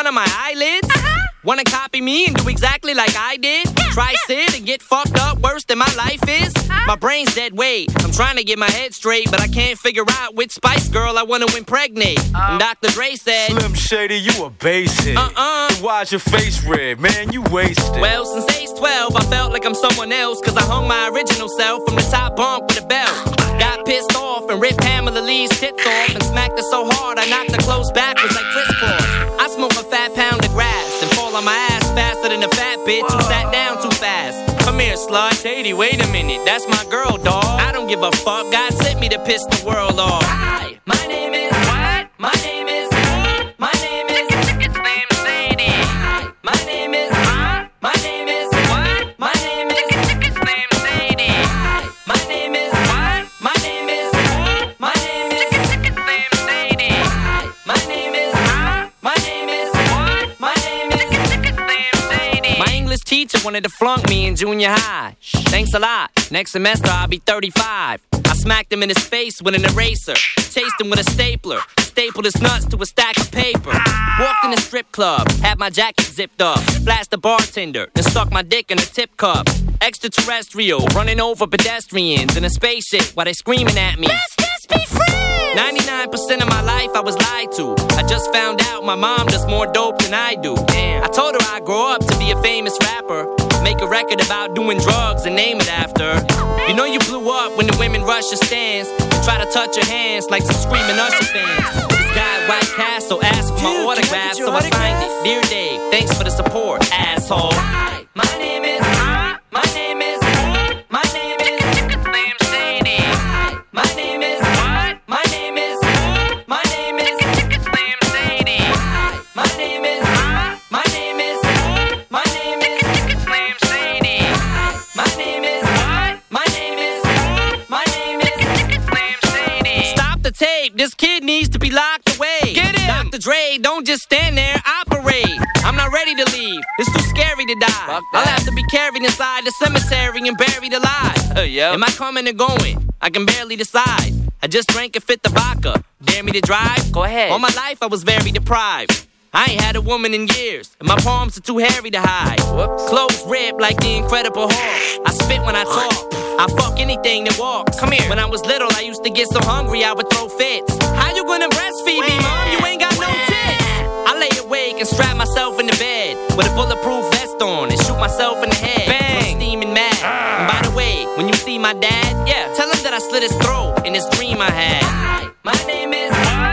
one of my eyelids? Uh-huh. Wanna copy me and do exactly like I did? Try sit and get fucked up worse than my life is? Uh-huh. My brain's dead weight. I'm trying to get my head straight, but I can't figure out which Spice Girl I wanna impregnate. Uh. And Dr. Dre said, Slim Shady, you a basic. Uh-uh. Then Why's your face red? Man, you wasted. Well, since age 12, I felt like I'm someone else, cause I hung my original self from the top bunk with a belt. Got pissed off and ripped Pamela Lee's tits off and smacked her so hard I knocked her clothes backwards like crisscross. Smoke a fat pound of grass and fall on my ass faster than a fat bitch who sat down too fast. Come here, slut. Shady, wait a minute. That's my girl, dog. I don't give a fuck. God sent me to piss the world off. Hi, my name Wanted to flunk me in junior high. Thanks a lot. Next semester I'll be 35. I smacked him in his face with an eraser. Chased him with a stapler. Stapled his nuts to a stack of paper. Walked in a strip club. Had my jacket zipped up. Flashed the bartender. Then stuck my dick in a tip cup. Extraterrestrial. Running over pedestrians in a spaceship while they screaming at me. Let's just be friends! 99% of my life I was lied to. I just found out my mom does more dope than I do. Damn. I told her I'd grow up to be a famous rapper. Make a record about doing drugs and name it after. You know you blew up when the women rush your stands. And try to touch your hands like some screaming Usher fans. This guy White Castle asked for my Dude, autograph, so I signed it. Dear Dave, thanks for the support, asshole. Buried alive. Uh, yeah. Am I coming or going? I can barely decide. I just drank and fit the vodka. Dare me to drive? Go ahead. All my life I was very deprived. I ain't had a woman in years, and my palms are too hairy to hide. Whoops. Clothes ripped like the Incredible Hulk. I spit when I talk. I fuck anything that walks. Come here. When I was little, I used to get so hungry I would throw fits. How you gonna breastfeed me, mom? You ain't got no tits. I lay awake and strap myself in the bed with a bulletproof vest on and shoot myself in the head. Bang! See my dad, yeah, tell him that I slit his throat in this dream I had. Hi, my name is.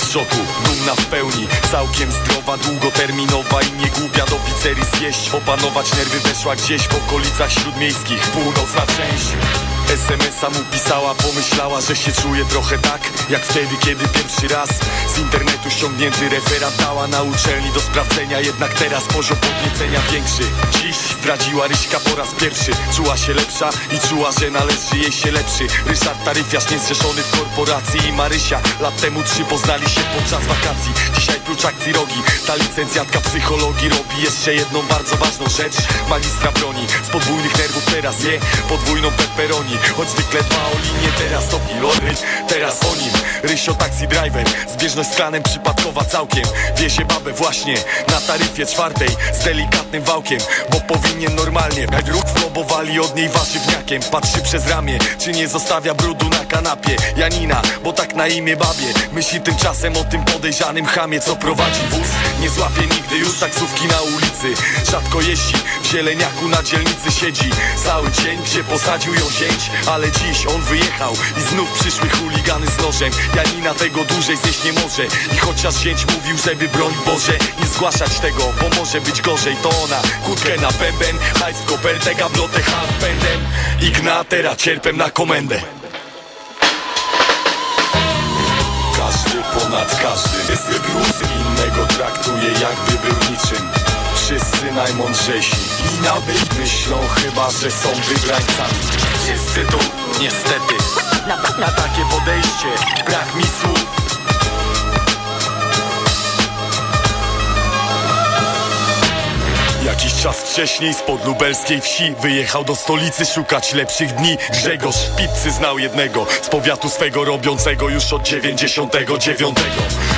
W szoku, dumna w pełni Całkiem zdrowa, długoterminowa i nie głupia. Do pizzerii zjeść Opanować nerwy weszła gdzieś w okolicach śródmiejskich. Północna część SMS-a mu pisała, pomyślała, że się czuje trochę tak Jak wtedy, kiedy pierwszy raz z internetu ściągnięty referat dała na uczelni do sprawdzenia. Jednak teraz poziom podniecenia większy. Dziś zdradziła Ryśka po raz pierwszy. Czuła się lepsza i czuła, że należy jej się lepszy. Ryszard Taryfiarz niezrzeszony w korporacji i Marysia. Lat temu trzy poznali się podczas wakacji. Dzisiaj prócz akcji rogi Ta licencjatka psychologii robi jeszcze jedną bardzo ważną rzecz. Magistra broni z podwójnych nerwów teraz je Podwójną pepperoni. Choć zwykle dba o linię teraz to pilory Teraz o nim Rysio taxi driver. Zbieżność z klanem przypadkowa całkiem. Wiezie babę właśnie na taryfie czwartej Z delikatnym wałkiem Bo powinien normalnie Jak ruch flobowali od niej warzywniakiem. Patrzy przez ramię Czy nie zostawia brudu na kanapie. Janina, bo tak na imię babie Myśli tymczasem o tym podejrzanym chamie Co prowadzi wóz. Nie złapie nigdy już taksówki na ulicy. Rzadko jeździ W zieleniaku na dzielnicy siedzi Cały dzień, gdzie posadził ją zięć. Ale dziś on wyjechał I znów przyszły chuligany z nożem. Janina tego dłużej zjeść nie może. I chociaż zięć mówił, żeby broń Boże Nie zgłaszać tego, bo może być gorzej. To ona, kutkę na bęben Hajs w kopertę, gablotę handpędem Ignatera cierpem na komendę ponad każdym. Jest gruz innego traktuje jakby był niczym. Wszyscy najmądrzejsi i nawet myślą chyba, że są wybrańcami Wszyscy tu niestety. Na, na takie podejście brak mi słów czas wcześniej spod lubelskiej wsi Wyjechał do stolicy szukać lepszych dni. Grzegorz pizzy znał jednego Z powiatu swego robiącego już od 99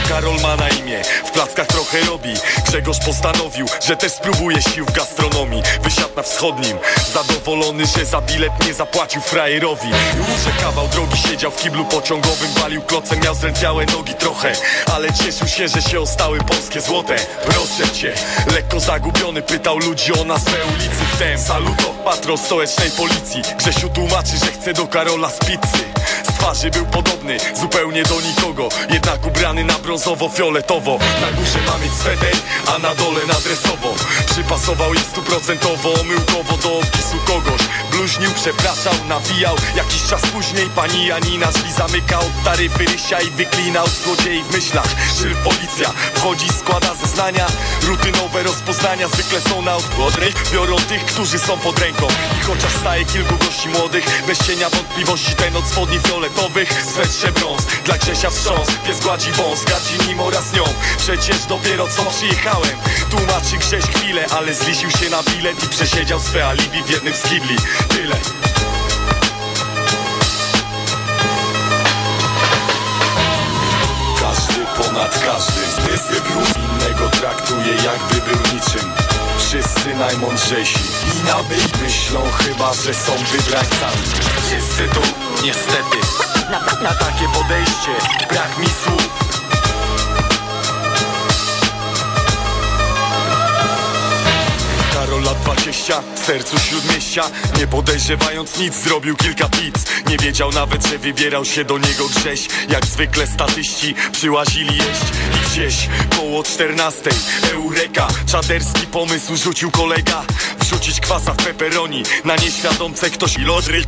Karol ma na imię, w plackach trochę robi. Grzegorz postanowił, że też spróbuje sił w gastronomii. Wysiadł na wschodnim, zadowolony, że za bilet nie zapłacił frajerowi. Już kawał drogi siedział w kiblu pociągowym Walił klocem, miał zdrętwiałe nogi trochę. Ale cieszył się, że się ostały polskie złote. Proszę cię, lekko zagubiony Pytał ludzi o nazwę ulicy. Wtem saluto, patron stołecznej policji. Grzesiu tłumaczy, że chce do Karola z pizzy twarzy był podobny, zupełnie do nikogo. Jednak ubrany na brązowo-fioletowo Na górze ma mieć sweter, a na dole nadresowo Przypasował je stuprocentowo, omyłkowo do opisu kogoś. Bluźnił, przepraszał, nawijał. Jakiś czas później pani Janina drzwi zamyka od taryfy Rysia i wyklina od złodziei w myślach. Szyl policja wchodzi, składa zeznania. Rutynowe rozpoznania zwykle są na odgłodnej. Biorą tych, którzy są pod ręką. I chociaż staje kilku gości młodych Bez cienia wątpliwości ten od spodni fioletowych Swetrze brąz, dla Grzesia wstrząs Pies gładzi wąs, gardzi nim oraz nią. Przecież dopiero co przyjechałem. Tłumaczy Grześ chwilę, ale zlisił się na bilet I przesiedział swe alibi w jednym z kibli. Tyle Wszyscy najmądrzejsi i nawet myślą chyba, że są wybrańcami. Wszyscy tu niestety. Na, na takie podejście brak mi słów Karol lat 20, w sercu śródmieścia. Nie podejrzewając nic, zrobił kilka pizz Nie wiedział nawet, że wybierał się do niego Grześ. Jak zwykle statyści przyłazili jeść I gdzieś koło 14 Eureka, czaderski pomysł rzucił kolega. Wrzucić kwasa w peperoni Na nieświadomce ktoś ilodry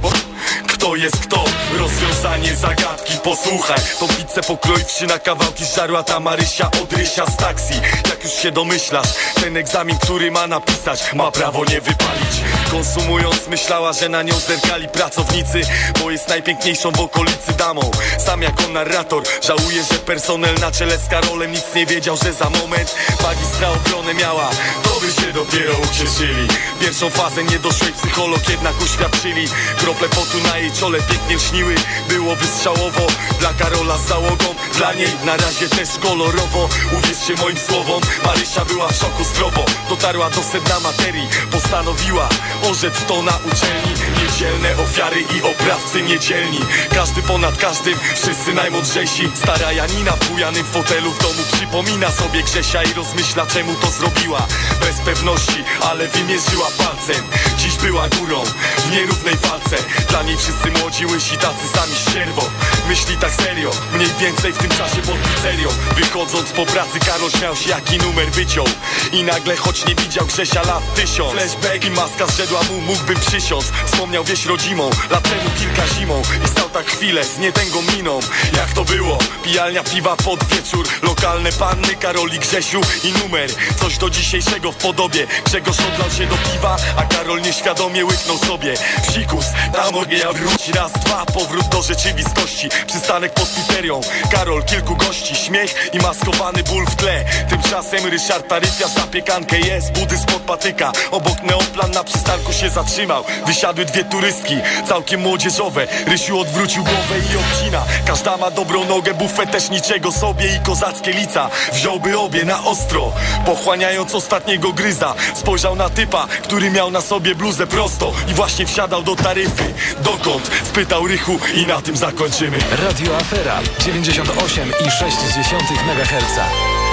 Kto jest kto? Rozwiązanie zagadki Posłuchaj, tą pizzę pokroiwszy na kawałki Żarła ta Marysia od Rysia z taksi. Jak już się domyślasz Ten egzamin, który ma napisać Ma prawo nie wypalić. Konsumując myślała, że na nią zerkali pracownicy Bo jest najpiękniejszą w okolicy damą. Sam jako narrator żałuje, że personel na czele z Karolem Nic nie wiedział, że za moment magistra obronę miała. To by się dopiero ucieszyli. Pierwszą fazę niedoszłej psycholog jednak uświadczyli. Krople potu na jej czole pięknie śniły. Było wystrzałowo dla Karola z załogą. Dla niej na razie też kolorowo. Uwierzcie moim słowom Marysia była w szoku zdrowo. Dotarła do sedna materii Postanowiła orzec to na uczelni. Niedzielne ofiary i oprawcy niedzielni. Każdy ponad każdym, wszyscy najmądrzejsi. Stara Janina w bujanym fotelu w domu Przypomina sobie Grzesia i rozmyśla czemu to zrobiła. Bez pewności, ale wymierzyła palcem. Dziś była górą w nierównej walce. Dla niej wszyscy młodzi łysi tacy sami ścierwo Myśli tak serio, mniej więcej w tym czasie pod pizzerią Wychodząc po pracy Karol śmiał się jaki numer wyciął. I nagle choć nie widział Grzesia lat tysiąc. Flashback i maska zrzedła mu mógłbym przysiąc. Wspomniał wieś rodzimą, lat temu kilka zimą. I stał tak chwilę z nietęgą miną. Jak to było? Pijalnia piwa pod wieczór. Lokalne panny, Karoli, Grzesiu i numer. Coś do dzisiejszego w podobie. Grzegorz odlał się do piwa, a Karol nieświadomie łyknął sobie. Psikus, tam ja wróci raz, dwa Powrót do rzeczywistości, przystanek pod pizzerią. Karol, kilku gości, śmiech i maskowany ból w tle. Tymczasem Ryszard Taryfia zapiekankę jest. Budy spod patyka, obok neoplan na przystanku się zatrzymał. Wysiadły dwie turystki, całkiem młodzieżowe. Rysiu odwrócił głowę i obcina. Każda ma dobrą nogę, bufet też niczego sobie I kozackie lica, wziąłby obie na ostro. Pochłaniając ostatniego gryza. Spojrzał na typa, który miał na sobie bluzę prosto. I właśnie wsiadał do taryfy. Dokąd? Spytał Rychu i na tym zakończymy. Radio Afera 98,6 MHz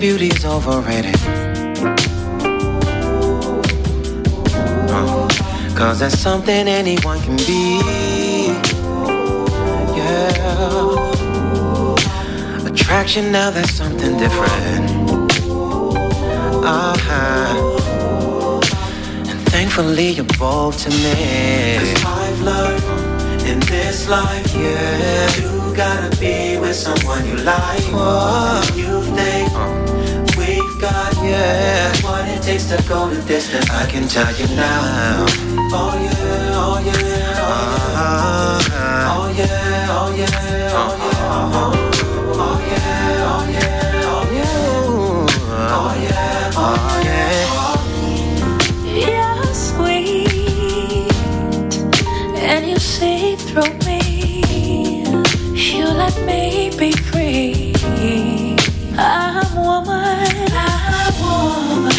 beauty's overrated. Uh, Cause that's something anyone can be. Yeah. Attraction, now that's something different. Uh-huh. And thankfully you're both to me. Cause I've learned in this life, yeah. You gotta be with someone you like. What you think we've got, yeah. What it takes to go the distance, I can tell you now. Oh yeah, oh yeah, oh yeah. Uh-huh. Oh yeah, oh yeah, oh yeah. Uh-huh. Oh yeah, oh, oh yeah, oh yeah. Oh yeah, oh yeah. You're sweet, and you see through me. Be free. I'm woman. I'm woman.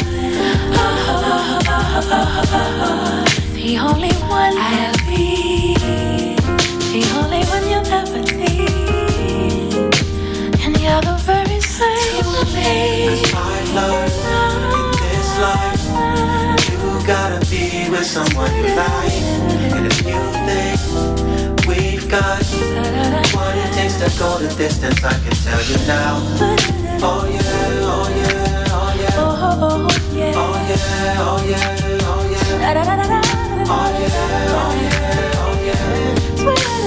the only one I'll be. The only one you'll ever need. And you're the very same to me. Cause learned in this life, you gotta be with someone you like. And if you think we've got takes to go the distance, I can tell you now. Oh yeah, oh yeah, oh yeah. Oh yeah, oh yeah, oh yeah, oh yeah. Oh yeah, oh yeah, oh yeah. Oh yeah,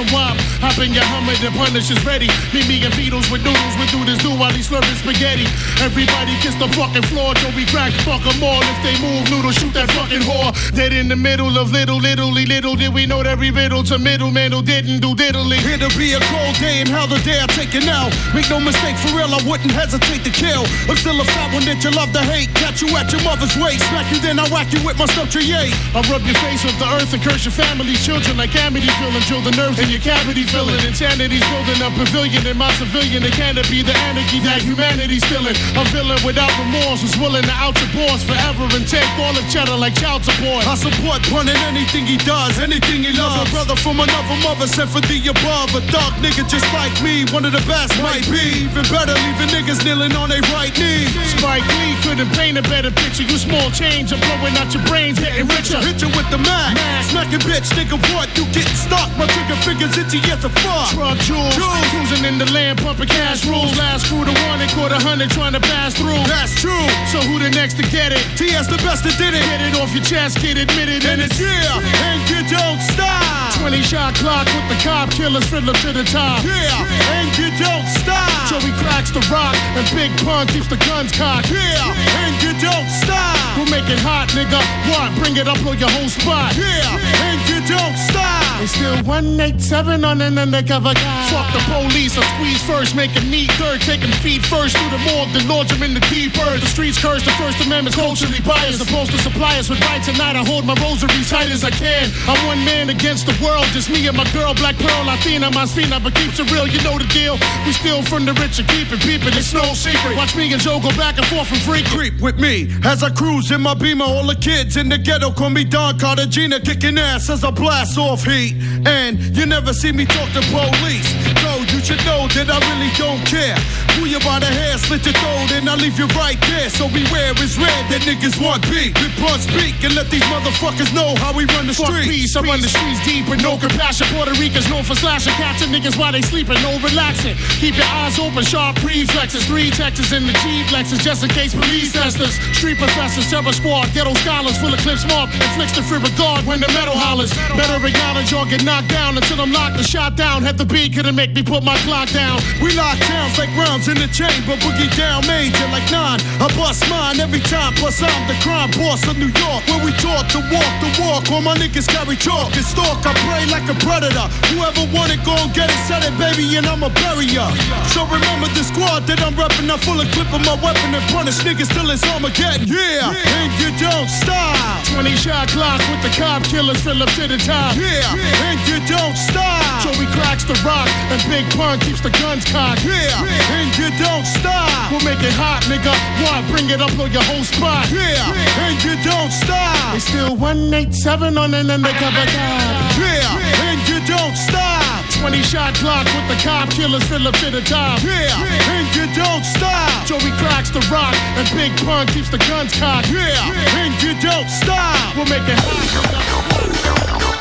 we some wop. Hop in your Hummer, the punish is ready. Meet me and Beatles with noodles, we do this do while he's slurping spaghetti. Everybody kiss the fucking floor till we crack, fuck 'em all. If they move, noodle, shoot that fucking whore. Dead in the middle of little, littly, little did we know that every riddle to middleman who didn't do diddly. It'll be a cold day and hell the day I take it now. Make no mistake, for real, I wouldn't hesitate to kill. I'm still a fat one that you love to hate. Catch you at your mother's waist. Smack you, then I whack you with my stuff to yay. I rub your face with the earth and curse your family's children like Amity feeling. Drill the nerves in your cavity filling. Insanity's building a pavilion in my civilian. It can't be the anarchy that humanity's feeling. A villain without remorse who's willing to out your boss forever and take all the cheddar like child support. I support pun in anything he does, anything he loves. A brother from another mother sent for the above. A dark nigga just like me, one of the best might be. Even better, leaving niggas kneeling on their right knee. Spike Lee couldn't paint a better picture. You small change, I'm blowing out your brains, getting richer. Hit you with the Mac. Smack a bitch, nigga, what? You getting stuck? My trigger fingers itchy as a fuck. Truck jewels, cruising in the land, pumping cash rules. Last crew to one and quarter hundred trying to pass through. That's true. So who the next to get it? TS the best that did it. Get it off your chest, kid, admit it, and it's Yeah, and you don't stop. 20 shot clock with the cop killers fiddler to the top. Yeah, and you don't stop. Joey cracks the rock and Big Pun keeps the guns cocked. Yeah, and you don't stop. We'll make it hot, nigga. What? Bring it up on your whole spot. Yeah, and you don't stop. It's still 187 on an undercover guy. Fuck the police, I squeeze first, make it neat. Third, taking feet first through the morgue, then launch them in the keepers. The streets curse, the First Amendment's culturally biased. Supposed to supply us with right tonight. I hold my rosary tight as I can. I'm one man against the world, just me and my girl, Black Pearl, Latina, Masina, but keeps it real, you know the deal. We steal from the rich and keep it peeping, it's no secret. Watch me and Joe go back and forth from free Creep with me as I cruise in my beamer. All the kids in the ghetto call me Don Cartagena, kicking ass as I blast off heat. And you never see me talk to police. So you should know that I really don't care. Pull you by the hair, slit your throat, and I leave you right there. So beware, it's red that niggas want beat. We punch speak and let these motherfuckers know how we run the Fuck streets. peace, I run the streets deep with no compassion. Puerto Ricans known for slashing, catching niggas while they sleeping, no relaxing. Keep your eyes open, sharp reflexes. Three Texas in the G Lexus, just in case police test us. Street professors, terror squad, ghetto scholars, full of clips mob, inflicts the free regard when the metal hollers. Better acknowledge or get knocked down until I'm locked and shot down. Had the beat, couldn't make me put my clock down. We lock towns like rounds in the chamber, boogie down major like nine. I bust mine every time, plus I'm the crime boss of New York. Where we taught to walk the walk, all my niggas carry chalk and stalk. I pray like a predator. Whoever want it, go and get it, set it, baby, and I'ma bury ya. So remember the squad that I'm reppin', I'm full of clip of my weapon and punish niggas till it's Armageddon. Yeah, and you don't stop. 20 shot clock with the cop killers, fill up to the top. Yeah, and you don't stop. Joey cracks the rock and Big Pun keeps the guns cocked. Yeah, and you don't stop. We'll make it hot, nigga. Why Bring it up on your whole spot. Yeah, and you don't stop. It's still 187 on an undercover guy. Yeah, and you don't stop. 20 shot clock with the cop killers, fill up to the top. Yeah, and you don't stop. Joey cracks the rock and Big Pun keeps the guns cocked. Yeah, and you don't stop. We'll make it hot.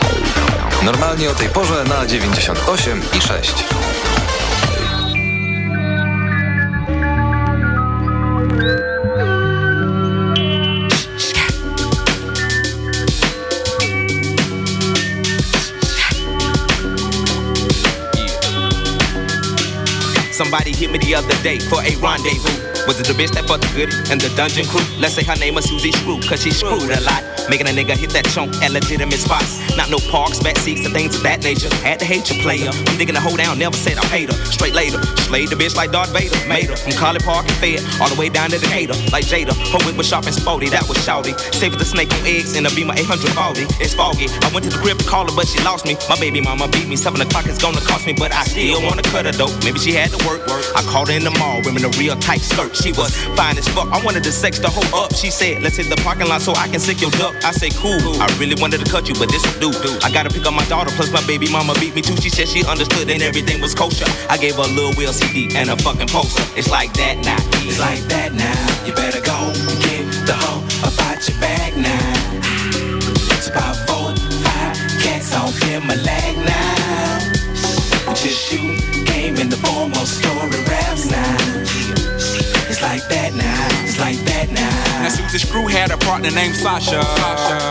Normalnie o tej porze na 98 i 6. Somebody hit me the other day for a rendezvous. Was it the bitch that fucked the goodie and the dungeon crew? Let's say her name was Susie Screw, cause she screwed a lot. Making a nigga hit that chunk at legitimate spots. Not no parks, back seats, and things of that nature. Had to hate your player. I'm digging the hoe down, never said I paid her. Straight later. Slayed the bitch like Darth Vader. Made her from College Park and Fed all the way down to the Decatur. Like Jada. Her wig was sharp and sporty, that was shouty. Saved the snake on eggs in a Beamer 840. It's foggy. I went to the crib to call her, but she lost me. My baby mama beat me. Seven o'clock is gonna cost me, but I still wanna cut her though. Maybe she had to work. I called her in the mall, wearing a real tight skirt. She was fine as fuck. I wanted to sex the hoe up. She said, let's hit the parking lot so I can sick your duck. I say, cool. I really wanted to cut you, but this will do. I gotta pick up my daughter, plus my baby mama beat me too. She said she understood and everything was kosher. I gave her a little wheel CD and a fucking poster. It's like that now. It's like that now. You better go and get the hoe about your bag now. It's about four, five cats off in my leg now. Just you game in the form of story raps now. Like that now. It's like that now. Now Susie Screw had a partner named Sasha.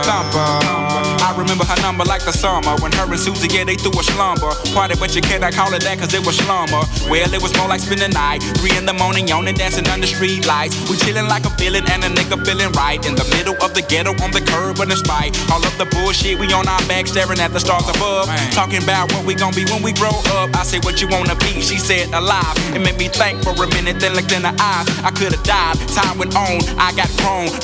Thumper. I remember her number like the summer when her and Susie, yeah, they threw a slumber. Party, but you cannot call it that cause it was slumber. Well, it was more like spending the night. Three in the morning, yawning, dancing under street lights. We chilling like a villain and a nigga feeling right. In the middle of the ghetto on the curb and the spite. All of the bullshit, we on our back staring at the stars above. Talking about what we gon' be when we grow up. I say what you wanna be, she said alive. It made me think for a minute, then looked in her eyes. I could've died, time went on, I got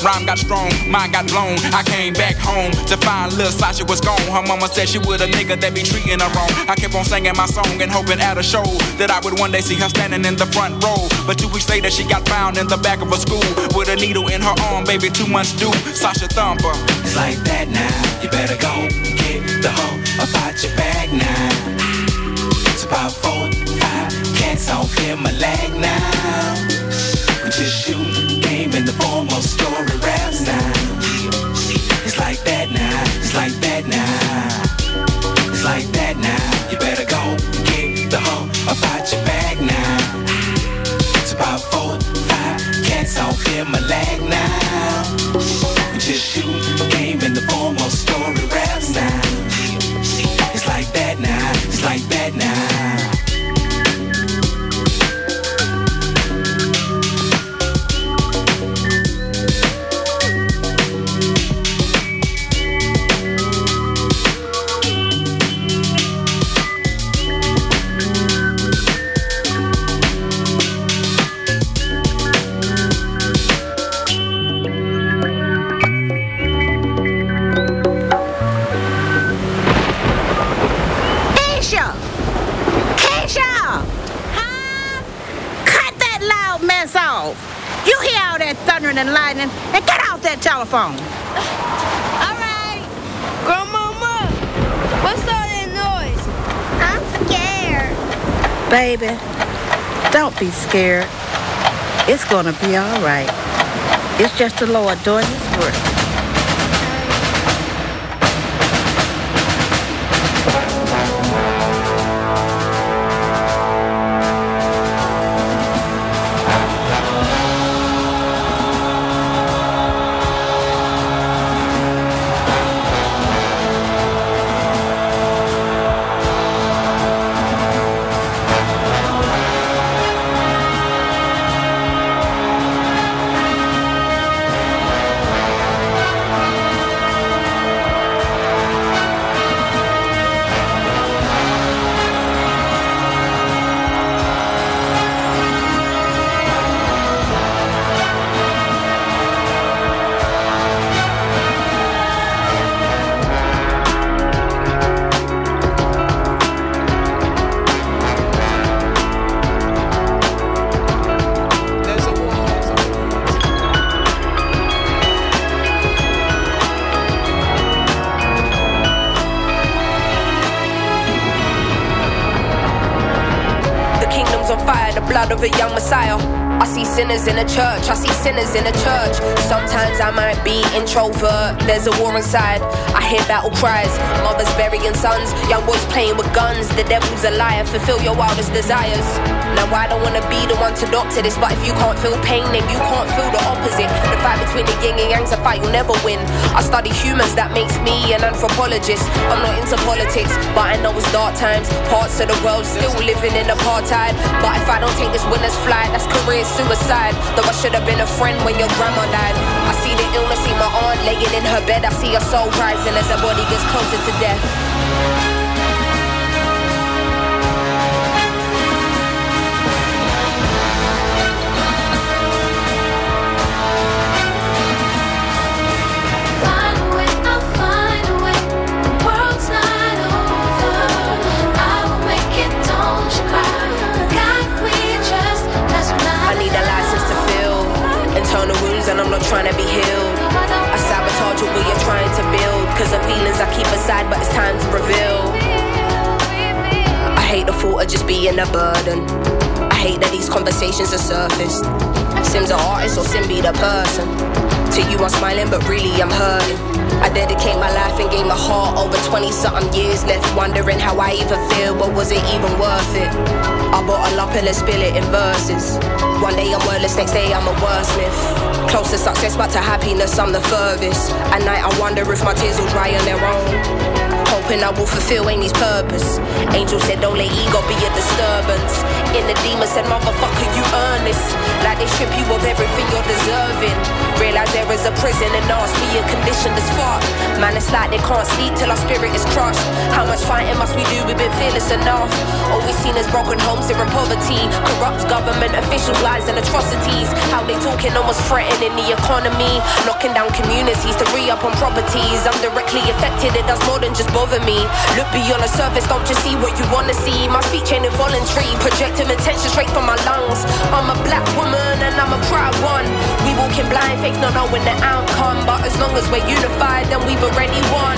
rhyme got strong, mind got blown. I came back home to find little Sasha was gone. Her mama said she would a nigga that be treating her wrong. I kept on singing my song and hoping at a show that I would one day see her standing in the front row. But two weeks later, she got found in the back of a school with a needle in her arm, baby, two months due. Sasha Thumper. It's like that now. You better go get the hoe about your bag now. It's about four, five cats off in my leg now. Just shoot in the form of story raps now. It's like that now. It's like that now. It's like that now. You better go get the hoe about your bag now. It's about four, five cats off in my leg now. Thundering and lightning and get off that telephone. All right. Grandmama, what's all that noise? I'm scared. Baby, don't be scared. It's gonna be all right. It's just the Lord doing his work. In a church, I see sinners in a church. Sometimes I might be introvert, there's a war inside. I hear battle cries, mothers burying sons, young boys playing with guns. The devil's a liar, fulfill your wildest desires. Now I don't wanna be the one to doctor this, but if you can't feel pain, then you can't feel the opposite. The fight between the yin and yang's a fight you'll never win. I study humans, that makes me an anthropologist. I'm not into politics, but I know it's dark times. Parts of the world still living in apartheid. But if I don't take this winner's flight, that's career suicide. Though I should have been a friend when your grandma died. I see the illness, see my aunt laying in her bed. I see her soul rising as her body gets closer to death. Internal wounds and I'm not trying to be healed. I sabotage what you're trying to build. Cause the feelings I keep aside, but it's time to reveal. I hate the thought of just being a burden. I hate that these conversations are surfaced. Sim's an artist or Sim be the person. To you I'm smiling, but really I'm hurting. I dedicate my life and gave my heart over 20 something years left. Wondering how I even feel, but was it even worth it? I bottle up and let's spill it in verses. One day I'm wordless, next day I'm a wordsmith. Close to success, but to happiness, I'm the furthest. At night, I wonder if my tears will dry on their own. Hoping I will fulfill Amy's purpose. Angel said, don't let ego be a disturbance. In the demon said, motherfucker, you earn this. Like they strip you of everything you're deserving. Realize there is a prison and ask me a condition as fuck. Man, it's like they can't sleep till our spirit is crushed. How much fighting must we do? We've been fearless enough. All we've seen is broken homes here in poverty. Corrupt government officials, lies and atrocities. How they talking almost threatening the economy. Knocking down communities to re up on properties. I'm directly affected, it does more than just bother me. Look beyond the surface, don't just see what you wanna see. My speech ain't involuntary, projecting attention straight from my lungs. I'm a black woman and I'm a proud one. We walking blind, fake not knowing the outcome. But as long as we're unified, then we've already won.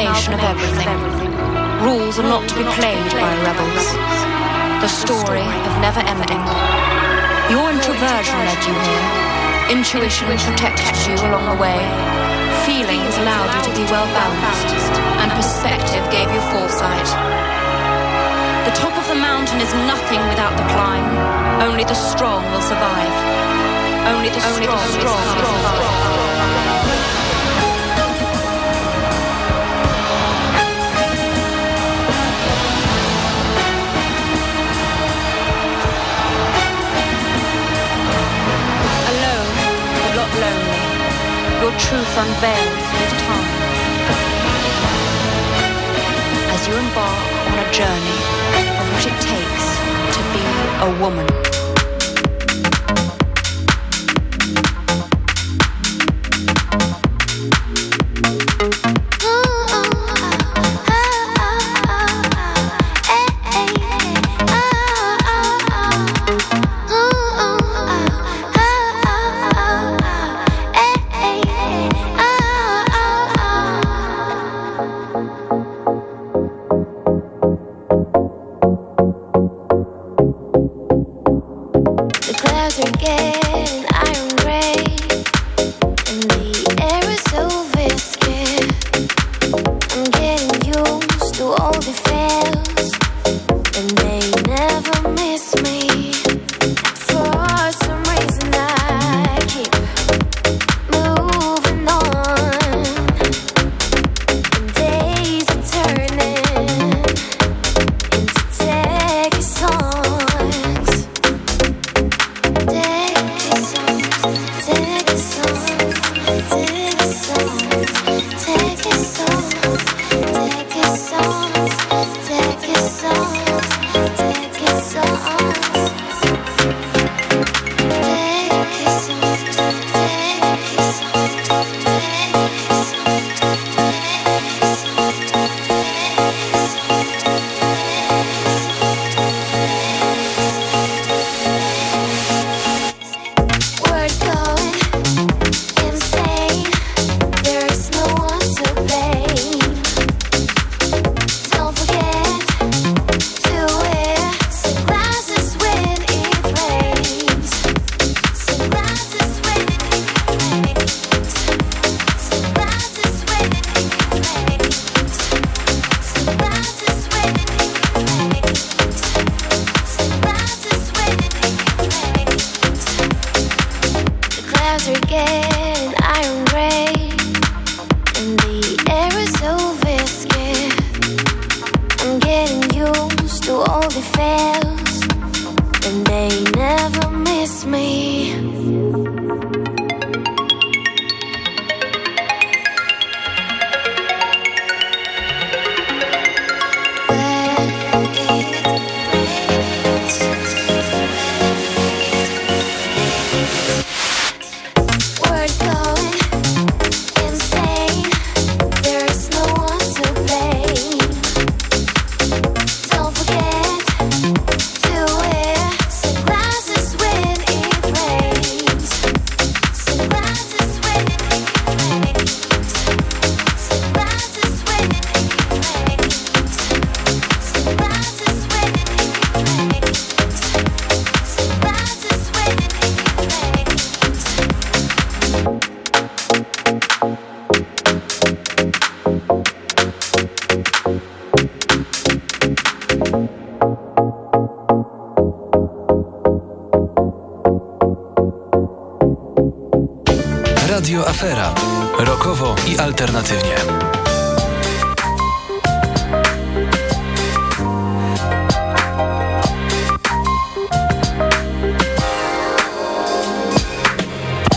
Amalgamation of everything. Rules are not to be played by rebels. The story of never ending. Your introversion led you here. Intuition protected you along the way. Feelings allowed you to be well balanced. And perspective gave you foresight. The top of the mountain is nothing without the climb. Only the strong will survive. Only the strong, strong will survive. Truth unveils with time. As you embark on a journey of what it takes to be a woman. Radio Afera. Rokowo i alternatywnie.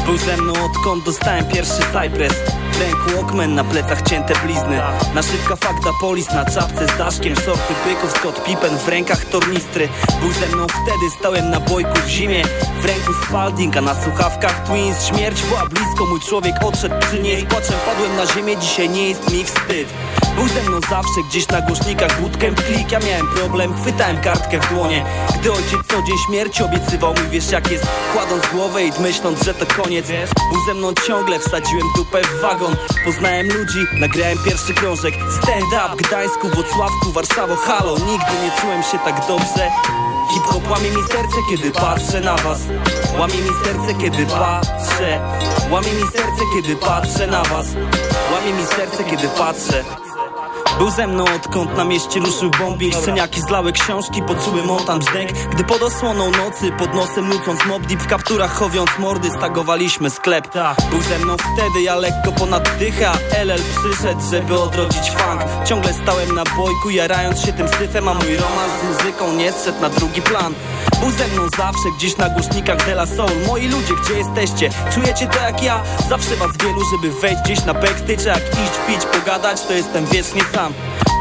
Był ze mną odkąd dostałem pierwszy Cypress ręku Walkman, na plecach cięte blizny. Naszywka Fakta Polis na czapce z daszkiem Shorty byków, Scott Pippen, w rękach tornistry. Był ze mną wtedy, stałem na bojku w zimie. W ręku Spalding, a na słuchawkach Twins. Śmierć była blisko, mój człowiek odszedł przy niej. Z padłem na ziemię, dzisiaj nie jest mi wstyd był ze mną zawsze, gdzieś na głośnikach bootcamp klik. Ja miałem problem, chwytałem kartkę w dłonie. Gdy ojciec co dzień śmierci obiecywał mi Wiesz jak jest, kładąc głowę i myśląc, że to koniec. Był ze mną ciągle, wsadziłem dupę w wagon. Poznałem ludzi, nagrałem pierwszy krążek. Stand up, Gdańsku, Wrocławku, Warszawo, halo Nigdy nie czułem się tak dobrze. Hip-hop łamie mi serce, kiedy patrzę na was. Łamie mi serce, kiedy patrzę. Łamie mi serce, kiedy patrzę na was. Łamie mi serce, kiedy patrzę był ze mną odkąd na mieście ruszył bombing Szczeniaki zlały książki, poczuły montan brzdęk Gdy pod osłoną nocy, pod nosem nucąc mob deep W kapturach chowiąc mordy, stagowaliśmy sklep. Był ze mną wtedy, ja lekko ponad dycha LL przyszedł, żeby odrodzić funk. Ciągle stałem na bojku, jarając się tym syfem A mój romans z muzyką nie zszedł na drugi plan. Był ze mną zawsze, gdzieś na głośnikach Dela Soul. Moi ludzie, gdzie jesteście? Czujecie to jak ja? Zawsze was wielu, żeby wejść gdzieś na backstage Jak iść, pić, pogadać, to jestem wiecznie sam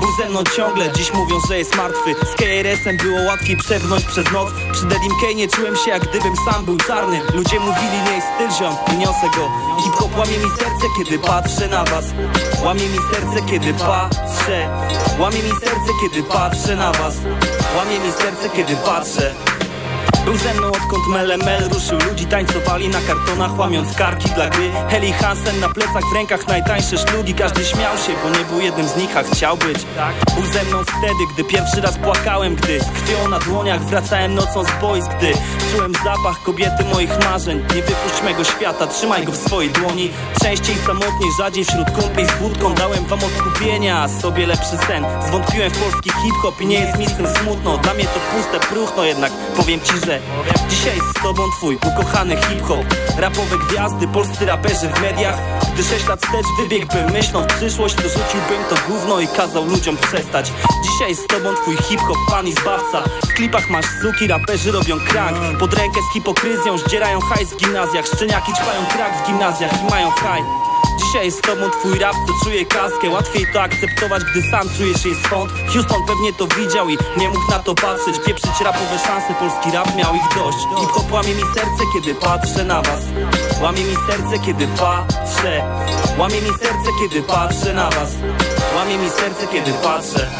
był ze mną ciągle, dziś mówią, że jest martwy. Z KRS-em było łatwiej przebrnąć przez noc. Przy Dedim nie czułem się jak gdybym sam był czarny. Ludzie mówili, nie jest styl ziom, uniosę go. Hip-hop łamie mi serce, kiedy patrzę na was. Łamie mi serce, kiedy patrzę. Łamie mi serce, kiedy patrzę na was. Łamie mi serce, kiedy patrzę był ze mną odkąd Melemel ruszył. Ludzi tańcowali na kartonach łamiąc karki dla gry. Heli Hansen na plecach, w rękach najtańsze szlugi. Każdy śmiał się, bo nie był jednym z nich, a chciał być. Był ze mną wtedy, gdy pierwszy raz płakałem Gdy z krwią na dłoniach wracałem nocą z boisk Gdy czułem zapach kobiety moich marzeń. Nie wypuść mego świata, trzymaj go w swojej dłoni. Częściej samotnie, rzadziej wśród kumpli z wódką Dałem wam odkupienia, sobie lepszy sen. Zwątpiłem w polski hip-hop i nie jest mi z tym smutno. Dla mnie to puste próchno, jednak powiem ci, że Dzisiaj z tobą twój ukochany hip-hop. Rapowe gwiazdy, polscy raperzy w mediach. Gdy sześć lat wstecz wybiegłbym myślą w przyszłość To rzuciłbym to gówno i kazał ludziom przestać. Dzisiaj z tobą twój hip-hop, pan i zbawca. W klipach masz suki, raperzy robią krank Pod rękę z hipokryzją, zdzierają hajs w gimnazjach. Szczeniaki ćpają krak w gimnazjach i mają haj. Dzisiaj z tobą twój rap, to czuję kaskę. Łatwiej to akceptować, gdy sam czujesz jej swąd Houston pewnie to widział i nie mógł na to patrzeć. Pieprzyć rapowe szanse, polski rap miał ich dość. Hip-hop łamie mi serce, kiedy patrzę na was. Łamie mi serce, kiedy patrzę. Łamie mi serce, kiedy patrzę na was. Łamie mi serce, kiedy patrzę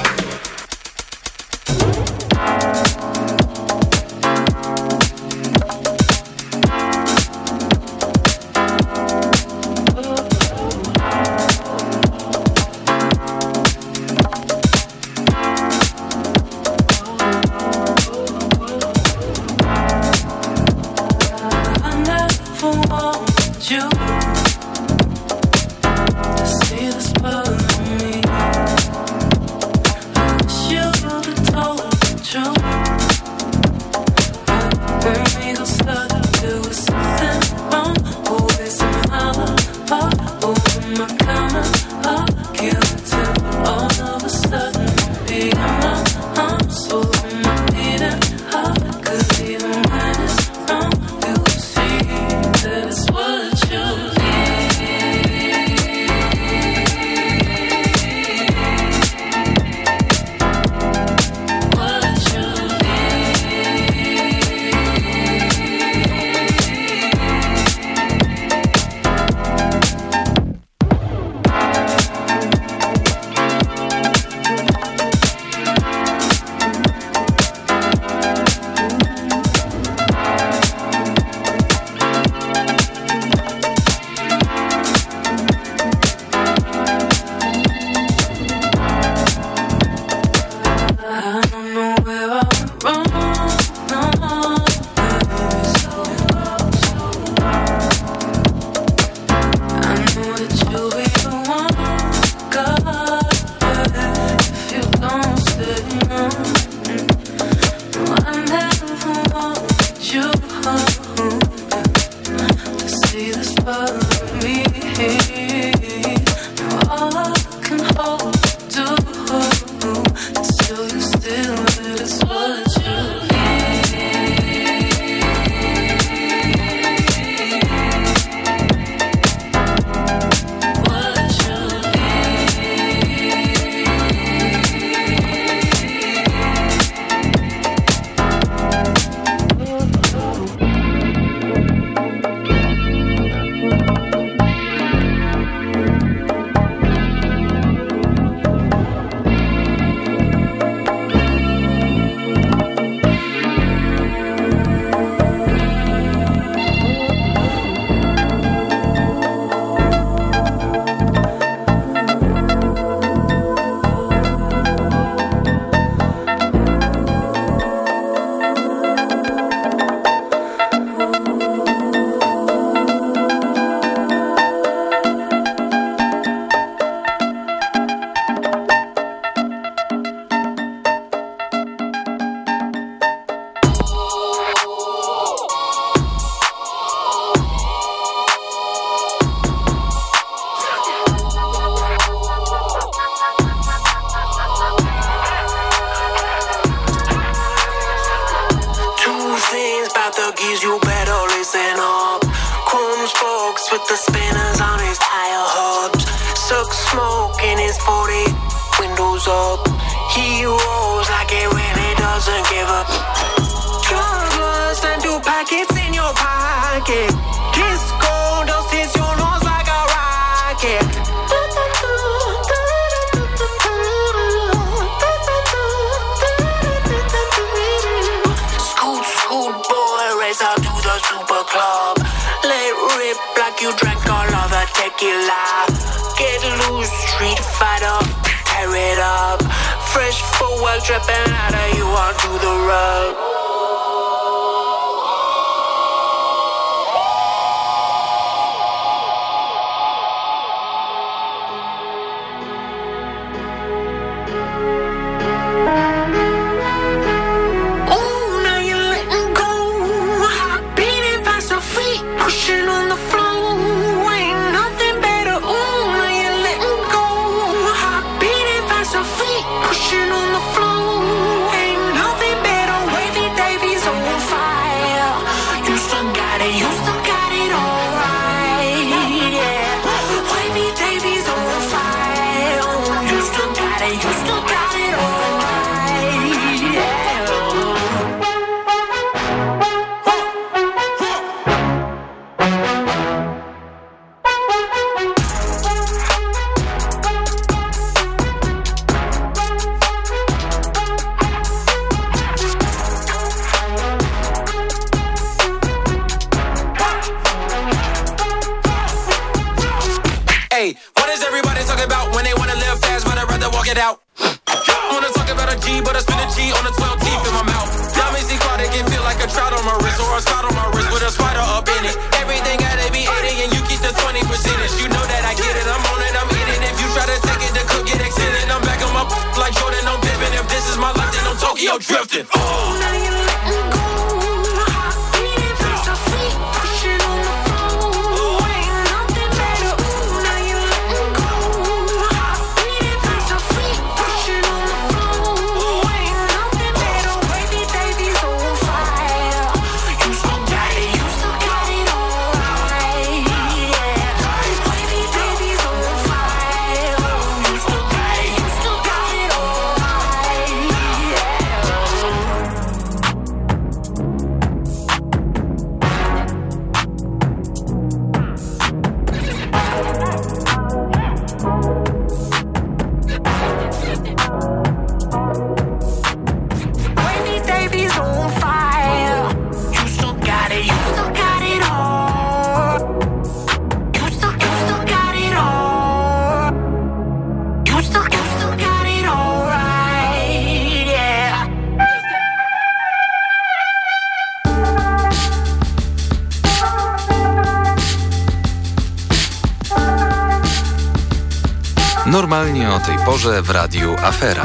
o tej porze w radiu Afera.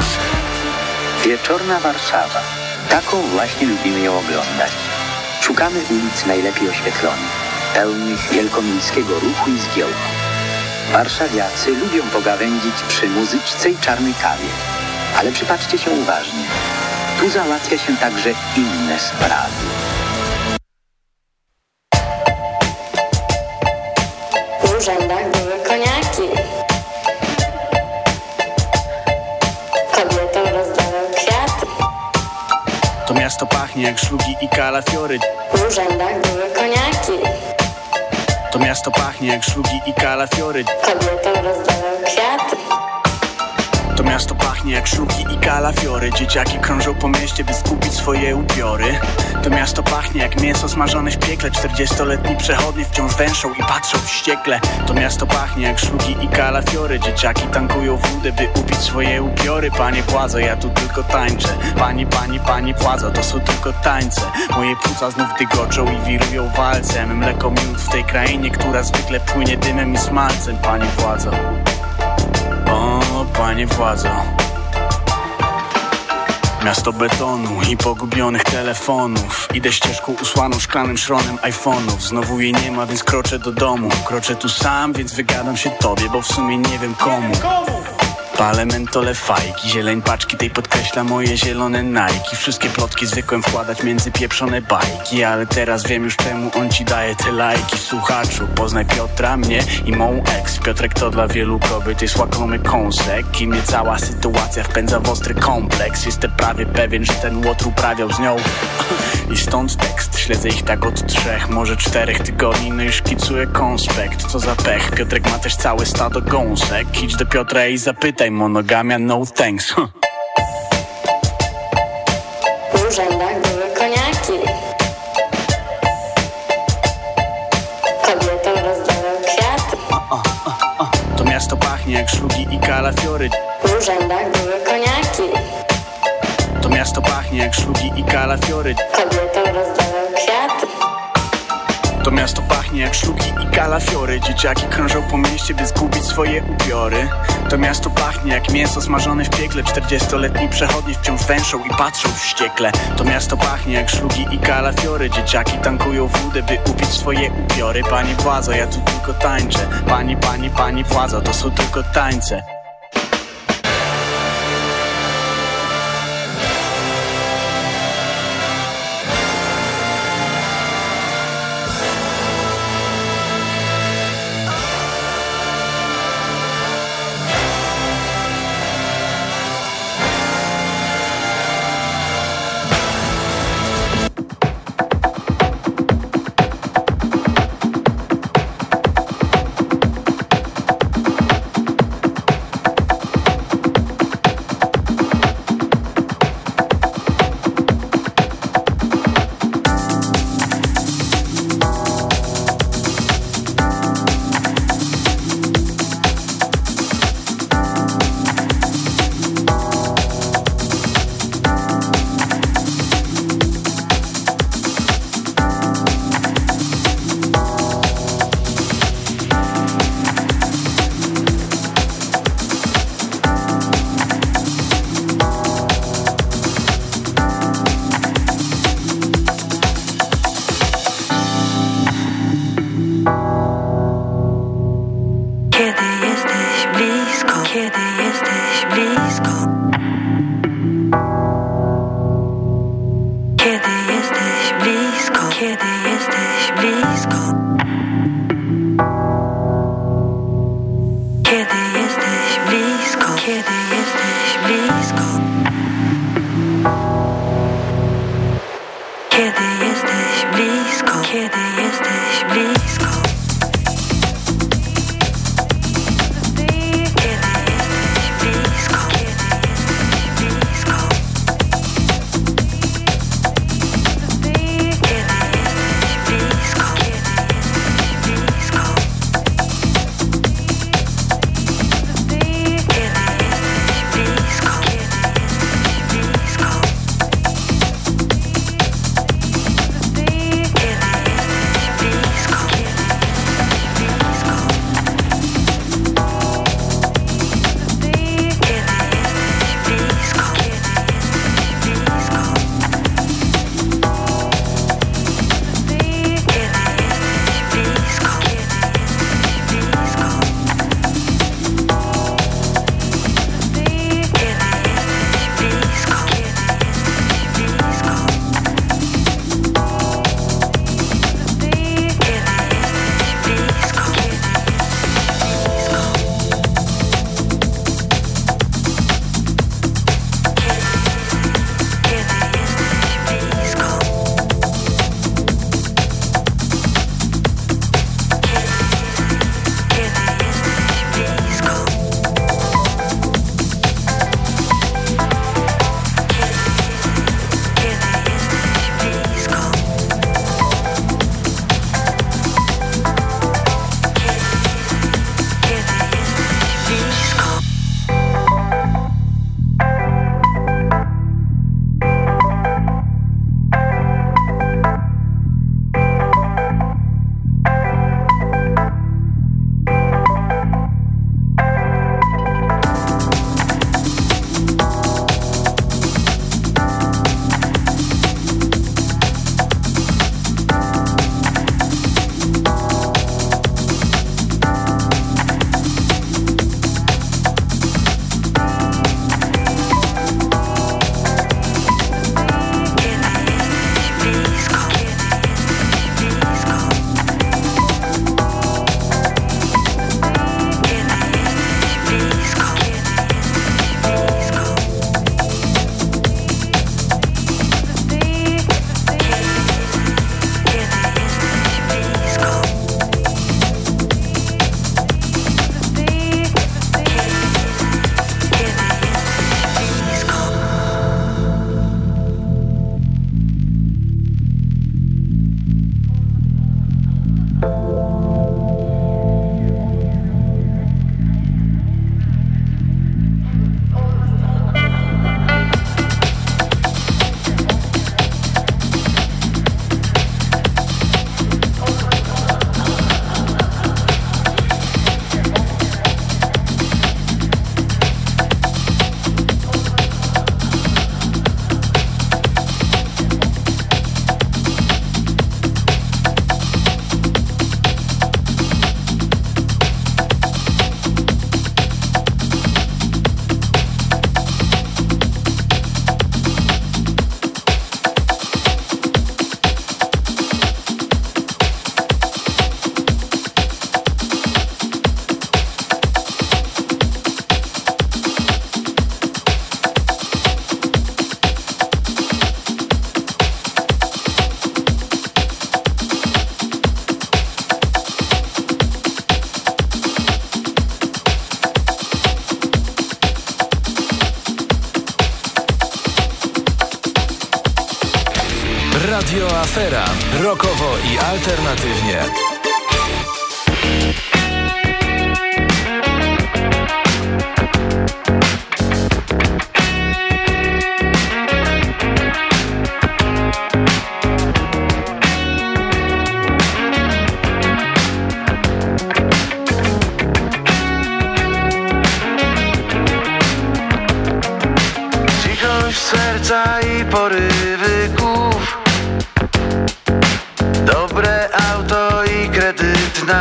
Wieczorna Warszawa. Taką właśnie lubimy ją oglądać. Szukamy ulic najlepiej oświetlonych, pełnych wielkomiejskiego ruchu i zgiełku. Warszawiacy lubią pogawędzić przy muzyczce i czarnej kawie. Ale przypatrzcie się uważnie. Tu załatwia się także inne sprawy. Jak szlugi i kalafiory. W urzędach były koniaki. To miasto pachnie jak szlugi i kalafiory. Kobietom rozdawał kwiaty. To miasto pachnie jak szlugi i kalafiory. Dzieciaki krążą po mieście, by skupić swoje upiory. To miasto pachnie jak mięso smażone w piekle. 40-letni przechodni wciąż węszą i patrzą wściekle. To miasto pachnie jak szlugi i kalafiory. Dzieciaki tankują wódę, by upić swoje upiory. Panie władzo, ja tu tylko tańczę. Pani, pani, pani władzo, to są tylko tańce. Moje płuca znów dygoczą i wirują walcem. Mleko miód w tej krainie, która zwykle płynie dymem i smalcem. Pani władzo o, panie władzo Miasto betonu i pogubionych telefonów. Idę ścieżką usłaną szklanym szronem iPhone'ów. Znowu jej nie ma, więc kroczę do domu. Kroczę tu sam, więc wygadam się tobie Bo w sumie nie wiem komu Palę mentole fajki, zieleń paczki tej podkreśla moje zielone Nike. Wszystkie plotki zwykłem wkładać między pieprzone bajki Ale teraz wiem już czemu on ci daje te lajki. Słuchaczu, poznaj Piotra, mnie i mą ex Piotrek to dla wielu kobiet jest łakomy kąsek I mnie cała sytuacja wpędza w ostry kompleks. Jestem prawie pewien, że ten łotr uprawiał z nią. I stąd tekst, śledzę ich tak od trzech, może czterech tygodni No i szkicuję konspekt, co za pech. Piotrek ma też całe stado gąsek. Idź do Piotra i zapytaj, monogamia no thanks W urzędach były koniaki. Kobietom rozdawał kwiaty. To miasto pachnie jak szlugi i kalafiory W urzędach były koniaki. To miasto pachnie jak szlugi i kalafiory Kobietom rozdawał. To miasto pachnie jak szlugi i kalafiory Dzieciaki krążą po mieście, by zgubić swoje ubiory To miasto pachnie jak mięso smażone w piekle. 40-letni przechodni wciąż węszą i patrzą wściekle. To miasto pachnie jak szlugi i kalafiory Dzieciaki tankują wódę, by upić swoje ubiory Pani władzo, ja tu tylko tańczę. Pani, pani, pani władzo, to są tylko tańce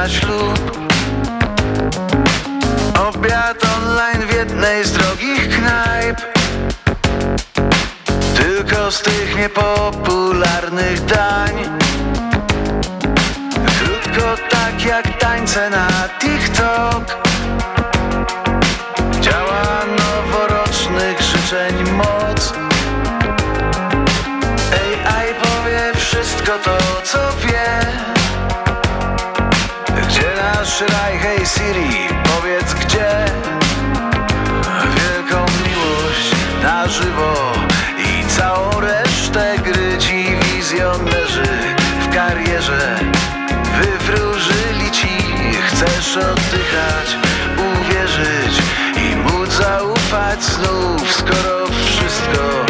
ślub. Obiad online w jednej z drogich knajp. Tylko z tych niepopularnych dań. Krótko tak jak tańce na TikTok. Działa noworocznych życzeń moc. AI powie wszystko to, co wie Gdzie nasz raj, hej Siri, powiedz gdzie? Wielką miłość na żywo I całą resztę gry ci wizjonerzy w karierze Wywróżyli ci, chcesz oddychać, uwierzyć i móc zaufać znów Skoro wszystko,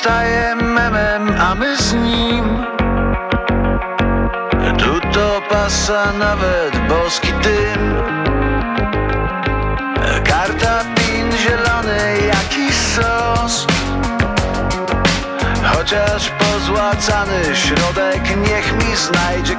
staje memem, a my z nim. Tu to pasa nawet boski dym. Karta pin zielony, jakiś sos. Chociaż pozłacany środek niech mi znajdzie